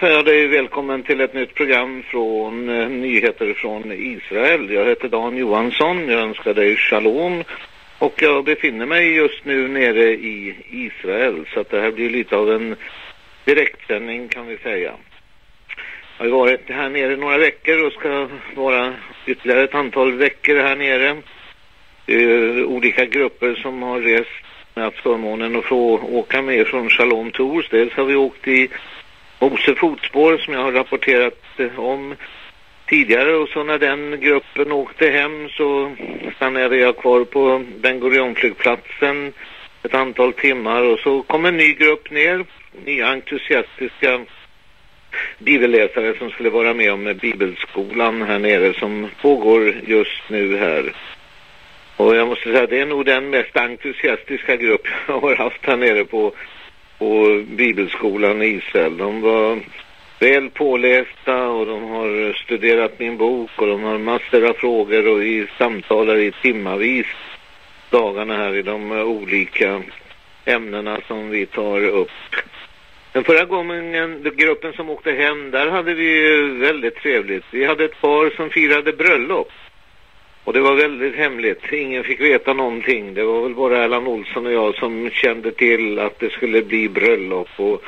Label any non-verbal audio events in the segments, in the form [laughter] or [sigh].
hälsar jag dig välkommen till ett nytt program från eh, Nyheter från Israel. Jag heter Dan Johansson, jag önskar dig shalom. Och jag befinner mig just nu nere i Israel så att det här blir lite av en direktsändning kan vi säga. Jag har varit här nere några veckor och ska vara ytterligare ett antal veckor här nere. Eh, olika grupper som har rest med haft förmånen att få åka med från Shalom Tours. Dels har vi åkt i Mose fotspår som jag har rapporterat eh, om tidigare och så när den gruppen åkte hem så stannade jag kvar på Ben Gurion flygplatsen ett antal timmar och så kom en ny grupp ner, nya entusiastiska bibelläsare som skulle vara med om bibelskolan här nere som pågår just nu här. Och jag måste säga att det är nog den mest entusiastiska grupp [laughs] jag har haft här nere på, och bibelskolan i Israel. De var väl pålästa och de har studerat min bok och de har massor av frågor och vi samtalar i timmavis dagarna här i de olika ämnena som vi tar upp. Den förra gången, gruppen som åkte hem, där hade vi väldigt trevligt. Vi hade ett par som firade bröllop. Och det var väldigt hemligt. Ingen fick veta någonting. Det var väl bara Erland Olsson och jag som kände till att det skulle bli bröllop. Och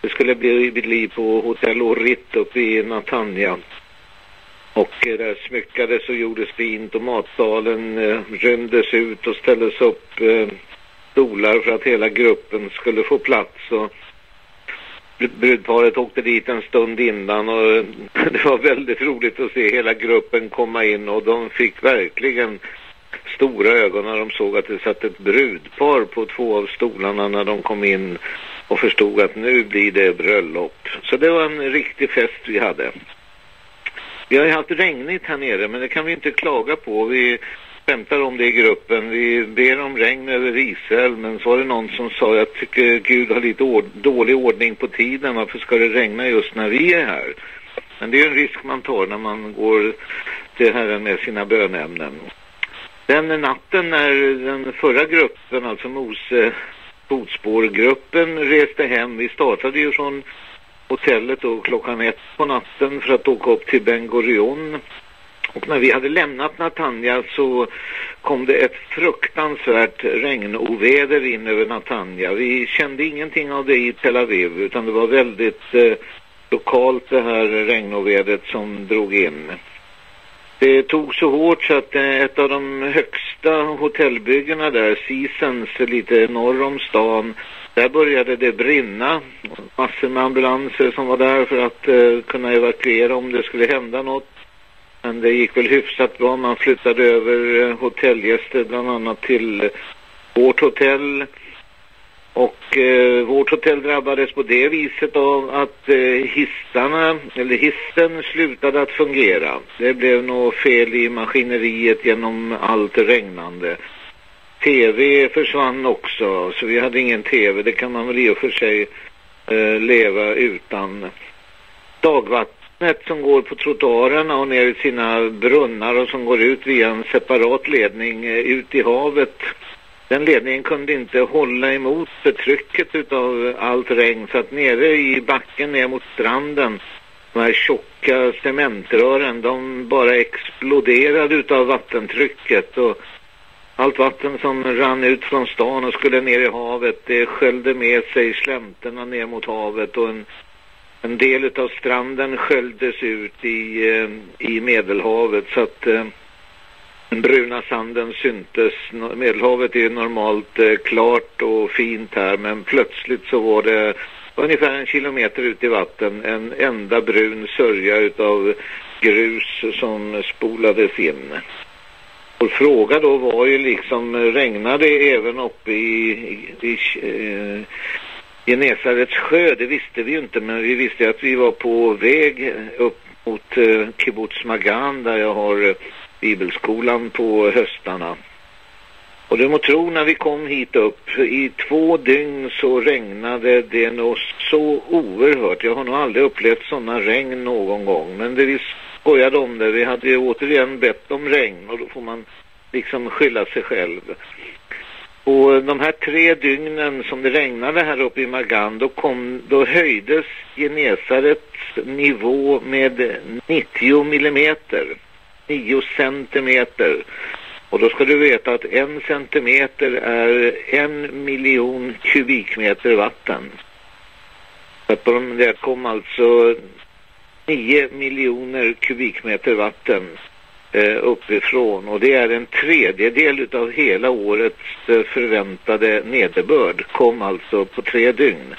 det skulle bli, liv på Hotell Oritt uppe i Natanja. Och eh, där smyckades och gjordes fint och matsalen eh, rymdes ut och ställdes upp eh, stolar för att hela gruppen skulle få plats. Och brudparet åkte dit en stund innan och [clears throat] det var väldigt roligt att se hela gruppen komma in och de fick verkligen stora ögon när de såg att det satt ett brudpar på två av stolarna när de kom in och förstod att nu blir det bröllop. Så det var en riktig fest vi hade. Vi har ju haft regnigt här nere men det kan vi inte klaga på. Vi skämtar om det i gruppen. Vi ber om regn över Israel men så var det någon som sa jag tycker Gud har lite ord dålig ordning på tiden. Varför ska det regna just när vi är här? Men det är en risk man tar när man går till Herren med sina bönämnen. Den natten när den förra gruppen, alltså Mose fotspårgruppen, reste hem. Vi startade ju från hotellet då klockan ett på natten för att åka upp till Ben Gurion och när vi hade lämnat Natanja så kom det ett fruktansvärt regnoväder in över Natanja. Vi kände ingenting av det i Tel Aviv utan det var väldigt eh, lokalt det här regnovädret som drog in. Det tog så hårt så att eh, ett av de högsta hotellbyggena där, Seasons, lite norr om stan, där började det brinna. Massor med ambulanser som var där för att eh, kunna evakuera om det skulle hända något. Men det gick väl hyfsat bra. Man flyttade över eh, hotellgäster bland annat till eh, vårt hotell. Och eh, vårt hotell drabbades på det viset av att eh, hissarna, eller hissen slutade att fungera. Det blev något fel i maskineriet genom allt regnande. TV försvann också, så vi hade ingen TV. Det kan man väl i och för sig eh, leva utan. Dagvatten vattnet som går på trottoarerna och ner i sina brunnar och som går ut via en separat ledning eh, ut i havet. Den ledningen kunde inte hålla emot förtrycket utav allt regn så att nere i backen ner mot stranden de här tjocka cementrören de bara exploderade utav vattentrycket och allt vatten som rann ut från stan och skulle ner i havet det sköljde med sig slänterna ner mot havet och en en del av stranden sköljdes ut i, eh, i Medelhavet så att eh, den bruna sanden syntes. Medelhavet är normalt eh, klart och fint här men plötsligt så var det ungefär en kilometer ut i vatten en enda brun sörja utav grus som spolades in. Vår fråga då var ju liksom, regnade även uppe i, i, i Genesarets sjö, det visste vi ju inte, men vi visste att vi var på väg upp mot eh, Kibbutz Magan där jag har eh, bibelskolan på höstarna. Och du må tro när vi kom hit upp, i två dygn så regnade det nog så oerhört. Jag har nog aldrig upplevt sådana regn någon gång. Men det vi skojade om det, vi hade ju återigen bett om regn och då får man liksom skylla sig själv. Och de här tre dygnen som det regnade här uppe i Magan, då, kom, då höjdes Genesarets nivå med 90 millimeter, 9 centimeter. Och då ska du veta att en centimeter är en miljon kubikmeter vatten. Så på de, det kom alltså 9 miljoner kubikmeter vatten eh, uppifrån och det är en tredjedel av hela årets eh, förväntade nederbörd kom alltså på tre dygn.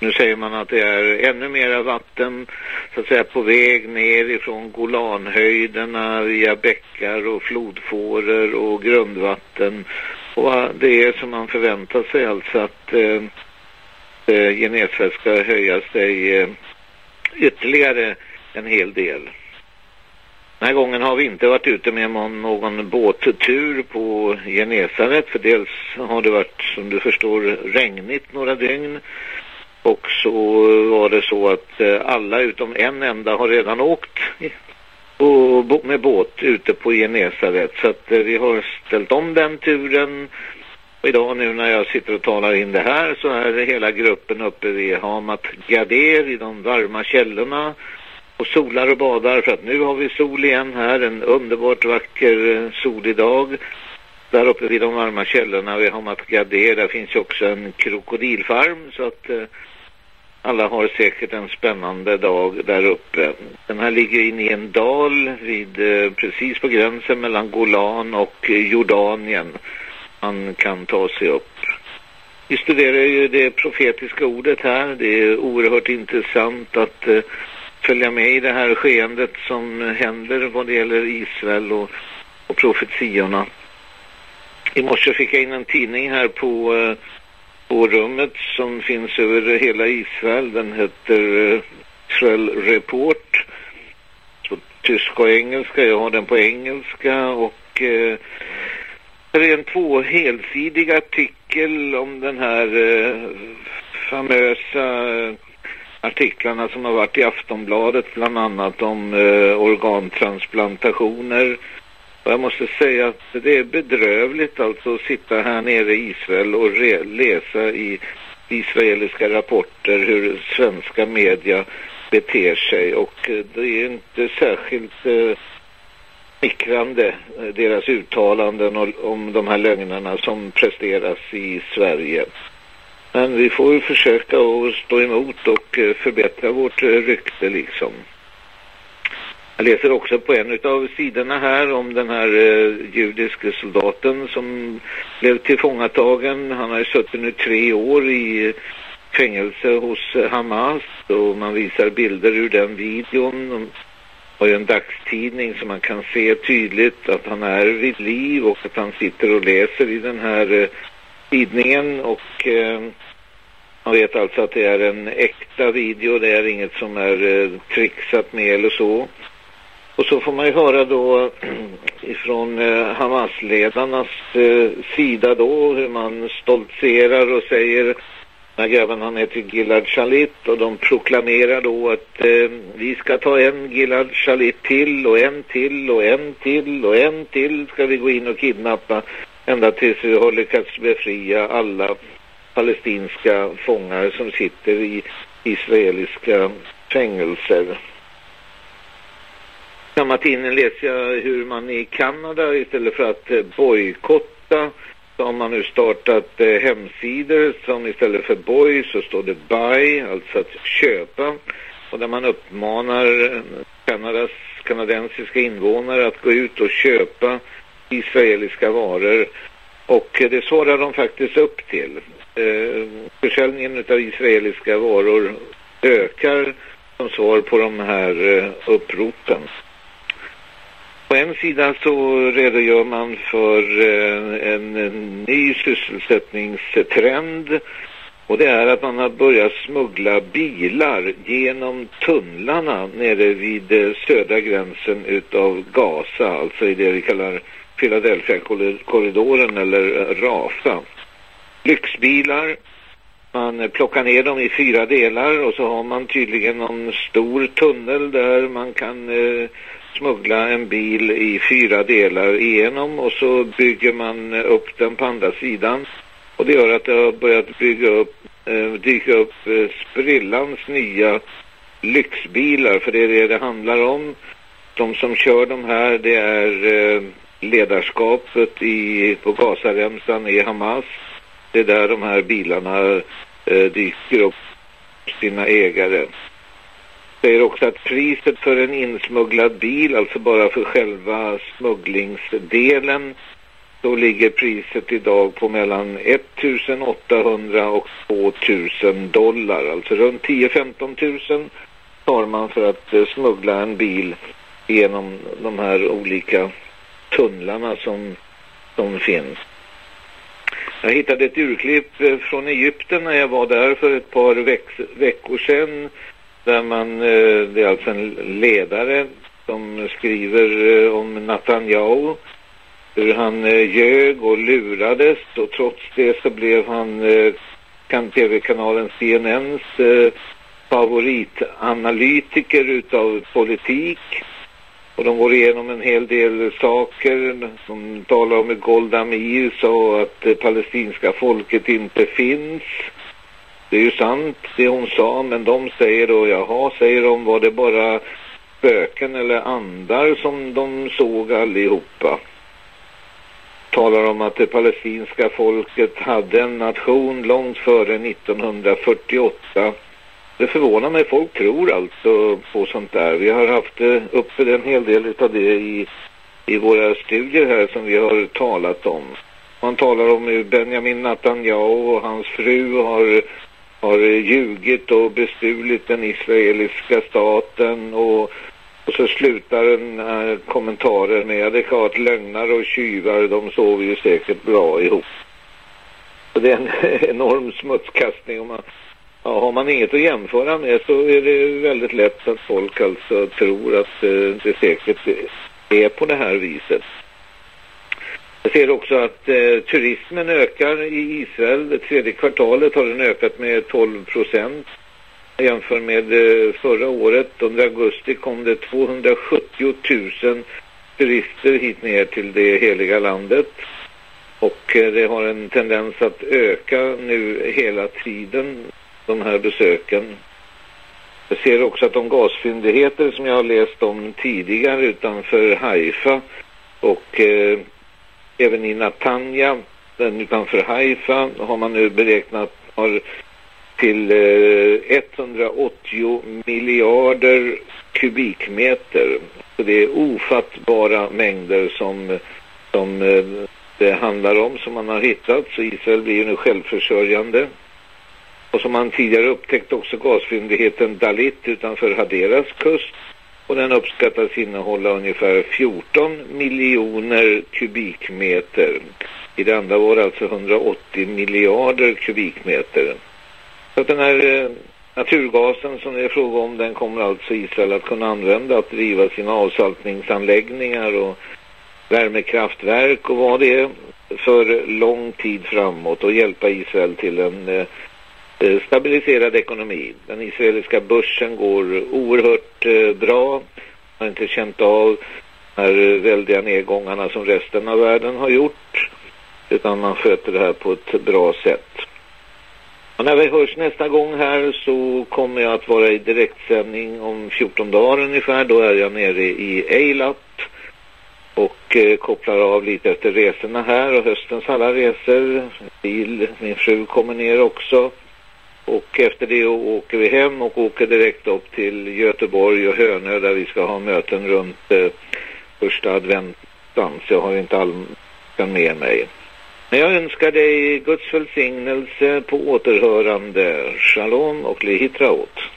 Nu säger man att det är ännu mera vatten så att säga på väg ner ifrån Golanhöjderna via bäckar och flodfåror och grundvatten. Och eh, det är som man förväntar sig alltså att eh, eh ska höja sig eh, ytterligare en hel del. Den här gången har vi inte varit ute med någon båttur på Genesaret för dels har det varit som du förstår regnigt några dygn. Och så var det så att eh, alla utom en enda har redan åkt med båt ute på Genesaret. Så att eh, vi har ställt om den turen. Och idag nu när jag sitter och talar in det här så är hela gruppen uppe vid Hamat Gader i de varma källorna och solar och badar för att nu har vi sol igen här, en underbart vacker eh, solig dag. Där uppe vid de varma källorna vid Hamat Gader, där finns också en krokodilfarm så att eh, alla har säkert en spännande dag där uppe. Den här ligger inne i en dal vid, eh, precis på gränsen mellan Golan och Jordanien man kan ta sig upp. Vi studerar ju det profetiska ordet här. Det är oerhört intressant att eh, följa med i det här skeendet som händer vad det gäller Israel och, och profetiorna. I morse fick jag in en tidning här på, eh, på rummet som finns över hela Israel. Den heter eh, Israel Report på tyska och engelska. Jag har den på engelska och eh, det är en två helsidig artikel om den här eh, famösa eh, artiklarna som har varit i Aftonbladet bland annat om eh, organtransplantationer. Och jag måste säga att det är bedrövligt alltså att sitta här nere i Israel och läsa i israeliska rapporter hur svenska media beter sig och eh, det är inte särskilt eh, smickrande eh, deras uttalanden om de här lögnerna som presteras i Sverige. Men vi får ju försöka att stå emot och eh, förbättra vårt eh, rykte liksom. Jag läser också på en av sidorna här om den här eh, judiske soldaten som blev tillfångatagen. Han har ju suttit nu tre år i fängelse hos eh, Hamas och man visar bilder ur den videon De har ju en dagstidning som man kan se tydligt att han är vid liv och att han sitter och läser i den här eh, tidningen och eh, man vet alltså att det är en äkta video, det är inget som är eh, trixat med eller så. Och så får man ju höra då [clears throat] ifrån eh, Hamas-ledarnas eh, sida då hur man stoltserar och säger den här grabben han heter Gilad Shalit och de proklamerar då att eh, vi ska ta en Gilad Shalit till och en till och en till och en till ska vi gå in och kidnappa ända tills vi har lyckats befria alla palestinska fångar som sitter i israeliska fängelser. Samma tidning läser jag hur man i Kanada istället för att eh, bojkotta så har man nu startat eh, hemsidor som istället för boy så står det buy, alltså att köpa. Och där man uppmanar eh, Kanadas kanadensiska invånare att gå ut och köpa israeliska varor. Och eh, det svarar de faktiskt upp till. Eh, försäljningen av israeliska varor ökar som svar på de här eh, uppropen. På en sida så redogör man för eh, en, ny sysselsättningstrend och det är att man har börjat smuggla bilar genom tunnlarna nere vid eh, södra gränsen utav Gaza, alltså i det vi kallar Philadelphia-korridoren eller Rafa. Lyxbilar Man plockar ner dem i fyra delar och så har man tydligen någon stor tunnel där man kan eh, smuggla en bil i fyra delar igenom och så bygger man upp den på andra sidan. Och det gör att det har börjat bygga upp, eh, dyka upp eh, sprillans nya lyxbilar för det är det det handlar om. De som kör de här det är eh, ledarskapet i, på Gazaremsan i Hamas. Det är där de här bilarna eh, dyker upp sina ägare. Säger också att priset för en insmugglad bil, alltså bara för själva smugglingsdelen, då ligger priset idag på mellan 1800 och 2000 dollar. Alltså runt 10-15 000 tar man för att eh, smuggla en bil genom de här olika tunnlarna som, som finns. Jag hittade ett urklipp eh, från Egypten när jag var där för ett par veck veckor sedan. Där man, eh, det är alltså en ledare som skriver eh, om Netanyahu. Hur han ljög och lurades och trots det så blev han kan tv-kanalen CNNs favoritanalytiker utav politik. Och de går igenom en hel del saker. De talar om att Golda Meir sa att det palestinska folket inte finns. Det är ju sant det hon sa, men de säger då, jaha, säger de, var det bara spöken eller andar som de såg allihopa? Talar om att det palestinska folket hade en nation långt före 1948 det förvånar mig, folk tror alltså på sånt där. Vi har haft eh, uppe en hel del av det i, i våra studier här som vi har talat om. Man talar om hur Benjamin Netanyahu och hans fru har, har ljugit och bestulit den israeliska staten och, och så slutar den här kommentaren med det är klart, lögnar och tjuvar de sover ju säkert bra ihop. Så det är en [laughs] enorm smutskastning om man Ja, har man inget att jämföra med så är det väldigt lätt att folk alltså tror att eh, det säkert är på det här viset. Jag ser också att eh, turismen ökar i Israel. Det tredje kvartalet har den ökat med 12 procent. jämfört med eh, förra året. Under augusti kom det 270 000 turister hit ner till det heliga landet. Och eh, det har en tendens att öka nu hela tiden de här besöken. Jag ser också att de gasfyndigheter som jag har läst om tidigare utanför Haifa och eh, även i Natanja, den utanför Haifa, har man nu beräknat har till eh, 180 miljarder kubikmeter. Så det är ofattbara mängder som, som eh, det handlar om som man har hittat. Så Israel blir ju nu självförsörjande. Och som man tidigare upptäckt också gasfyndigheten Dalit utanför Haderas kust. Och den uppskattas innehålla ungefär 14 miljoner kubikmeter. I det andra var det alltså 180 miljarder kubikmeter. Så att den här eh, naturgasen som det är fråga om den kommer alltså Israel att kunna använda att driva sina avsaltningsanläggningar och värmekraftverk och vad det är för lång tid framåt och hjälpa Israel till en eh, Eh, Eh, stabiliserad ekonomi. Den israeliska börsen går oerhört eh, bra. Man har inte känt av de här eh, väldiga nedgångarna som resten av världen har gjort. Utan man sköter det här på ett bra sätt. Och när vi hörs nästa gång här så kommer jag att vara i direktsändning om 14 dagar ungefär. Då är jag nere i Eilat och eh, kopplar av lite efter resorna här och höstens alla resor. Min fru kommer ner också. Och efter det åker vi hem och åker direkt upp till Göteborg och Hönö där vi ska ha möten runt eh, första adventstans. Jag har inte all med mig. Men jag önskar dig Guds välsignelse på återhörande. Shalom och lihitraot.